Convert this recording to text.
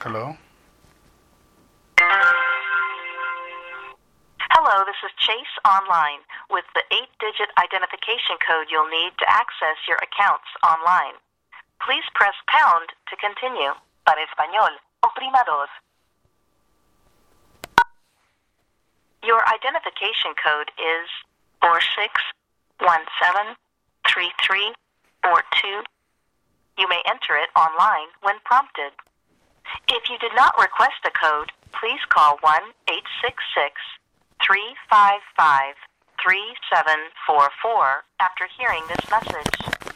Hello? Hello, this is Chase Online with the eight digit identification code you'll need to access your accounts online. Please press pound to continue. Para español, oprima dos. Your identification code is 46173342. You may enter it online when prompted. If you did not request a code, please call 1 866 355 3744 after hearing this message.